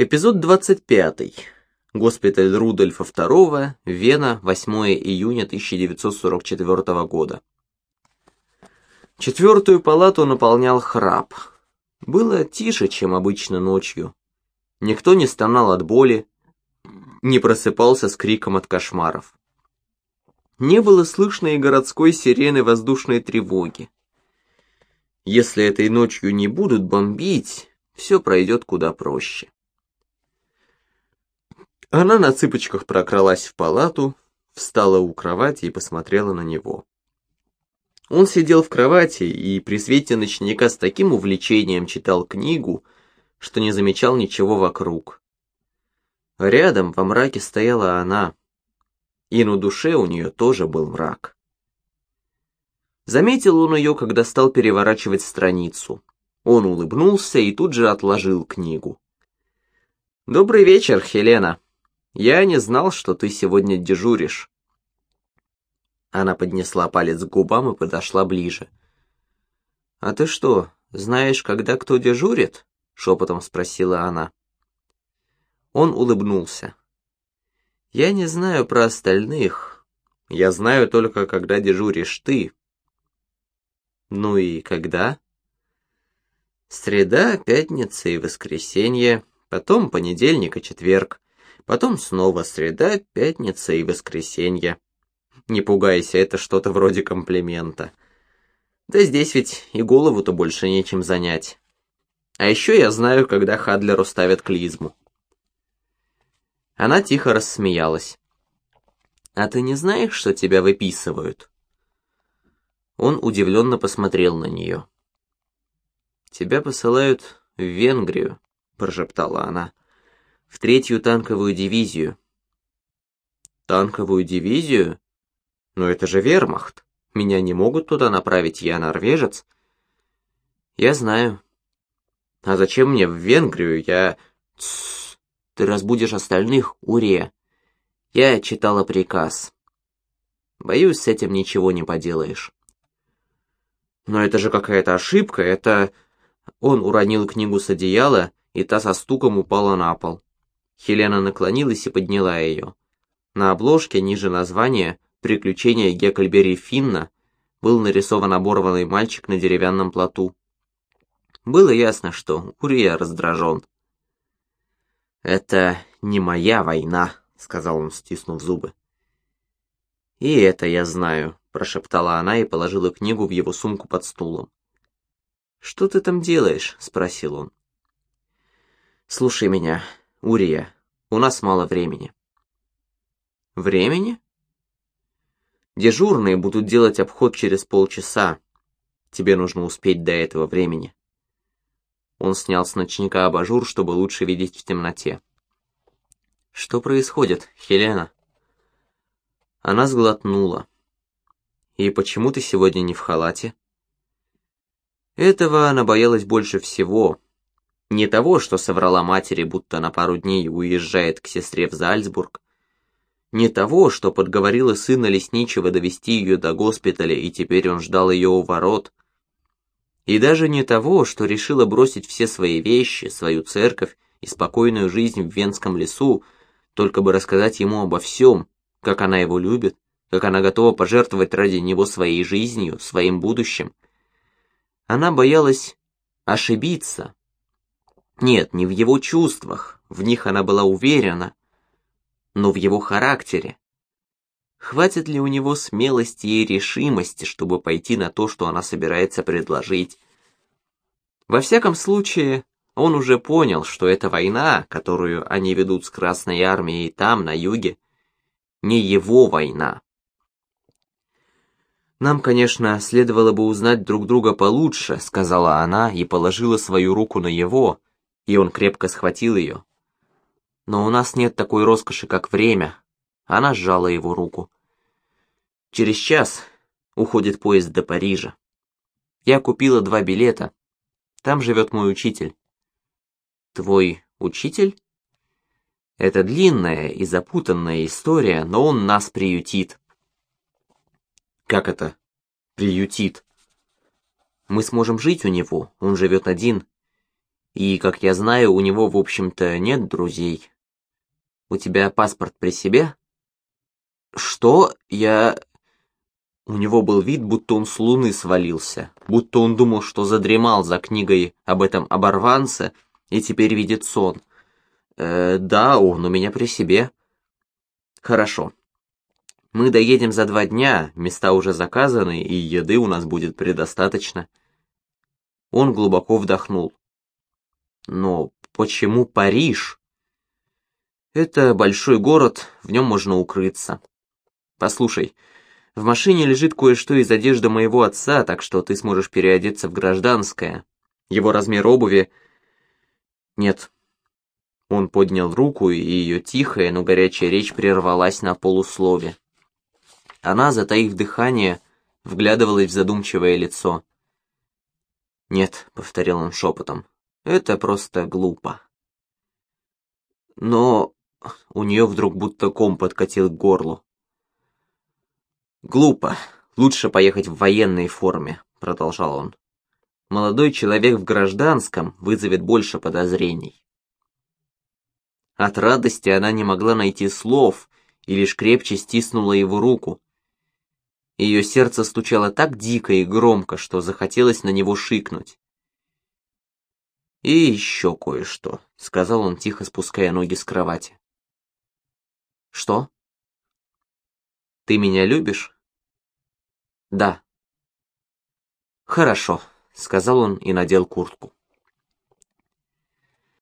Эпизод 25. Госпиталь Рудольфа II, Вена, 8 июня 1944 года. Четвертую палату наполнял храп. Было тише, чем обычно ночью. Никто не стонал от боли, не просыпался с криком от кошмаров. Не было слышно и городской сирены воздушной тревоги. Если этой ночью не будут бомбить, все пройдет куда проще. Она на цыпочках прокралась в палату, встала у кровати и посмотрела на него. Он сидел в кровати и при свете ночника с таким увлечением читал книгу, что не замечал ничего вокруг. Рядом во мраке стояла она, и на душе у нее тоже был мрак. Заметил он ее, когда стал переворачивать страницу. Он улыбнулся и тут же отложил книгу. «Добрый вечер, Хелена», я не знал, что ты сегодня дежуришь. Она поднесла палец к губам и подошла ближе. А ты что, знаешь, когда кто дежурит? шепотом спросила она. Он улыбнулся. Я не знаю про остальных. Я знаю только, когда дежуришь ты. Ну и когда? Среда, пятница и воскресенье, потом понедельник и четверг. Потом снова среда, пятница и воскресенье. Не пугайся, это что-то вроде комплимента. Да здесь ведь и голову-то больше нечем занять. А еще я знаю, когда Хадлеру ставят клизму. Она тихо рассмеялась. «А ты не знаешь, что тебя выписывают?» Он удивленно посмотрел на нее. «Тебя посылают в Венгрию», — прошептала она в третью танковую дивизию. Танковую дивизию? Но это же вермахт. Меня не могут туда направить, я норвежец. Я знаю. А зачем мне в Венгрию? Я... Тссс, ты разбудишь остальных, Урия. Я читала приказ. Боюсь, с этим ничего не поделаешь. Но это же какая-то ошибка, это... Он уронил книгу с одеяла, и та со стуком упала на пол. Хелена наклонилась и подняла ее. На обложке, ниже названия «Приключения Геккельбери Финна» был нарисован оборванный мальчик на деревянном плоту. Было ясно, что Урия раздражен. «Это не моя война», — сказал он, стиснув зубы. «И это я знаю», — прошептала она и положила книгу в его сумку под стулом. «Что ты там делаешь?» — спросил он. «Слушай меня, Урия, у нас мало времени. Времени? Дежурные будут делать обход через полчаса. Тебе нужно успеть до этого времени. Он снял с ночника абажур, чтобы лучше видеть в темноте. Что происходит, Хелена? Она сглотнула. И почему ты сегодня не в халате? Этого она боялась больше всего, не того, что соврала матери, будто на пару дней уезжает к сестре в Зальцбург. Не того, что подговорила сына лесничего довести ее до госпиталя, и теперь он ждал ее у ворот. И даже не того, что решила бросить все свои вещи, свою церковь и спокойную жизнь в Венском лесу, только бы рассказать ему обо всем, как она его любит, как она готова пожертвовать ради него своей жизнью, своим будущим. Она боялась ошибиться, нет, не в его чувствах, в них она была уверена, но в его характере. Хватит ли у него смелости и решимости, чтобы пойти на то, что она собирается предложить? Во всяком случае, он уже понял, что эта война, которую они ведут с Красной Армией там, на юге, не его война. «Нам, конечно, следовало бы узнать друг друга получше», — сказала она и положила свою руку на его, и он крепко схватил ее. Но у нас нет такой роскоши, как время. Она сжала его руку. Через час уходит поезд до Парижа. Я купила два билета. Там живет мой учитель. Твой учитель? Это длинная и запутанная история, но он нас приютит. Как это? Приютит? Мы сможем жить у него, он живет один, И, как я знаю, у него, в общем-то, нет друзей. У тебя паспорт при себе? Что? Я... У него был вид, будто он с луны свалился, будто он думал, что задремал за книгой об этом оборванце и теперь видит сон. Э, да, он у меня при себе. Хорошо. Мы доедем за два дня, места уже заказаны, и еды у нас будет предостаточно. Он глубоко вдохнул. Но почему Париж? Это большой город, в нем можно укрыться. Послушай, в машине лежит кое-что из одежды моего отца, так что ты сможешь переодеться в гражданское. Его размер обуви... Нет. Он поднял руку, и ее тихая, но горячая речь прервалась на полуслове. Она, затаив дыхание, вглядывалась в задумчивое лицо. «Нет», — повторил он шепотом, — «это просто глупо». Но у нее вдруг будто ком подкатил к горлу. «Глупо. Лучше поехать в военной форме», — продолжал он. «Молодой человек в гражданском вызовет больше подозрений». От радости она не могла найти слов и лишь крепче стиснула его руку. Ее сердце стучало так дико и громко, что захотелось на него шикнуть. «И еще кое-что», — сказал он, тихо спуская ноги с кровати. «Что?» Ты меня любишь? Да. Хорошо, сказал он и надел куртку.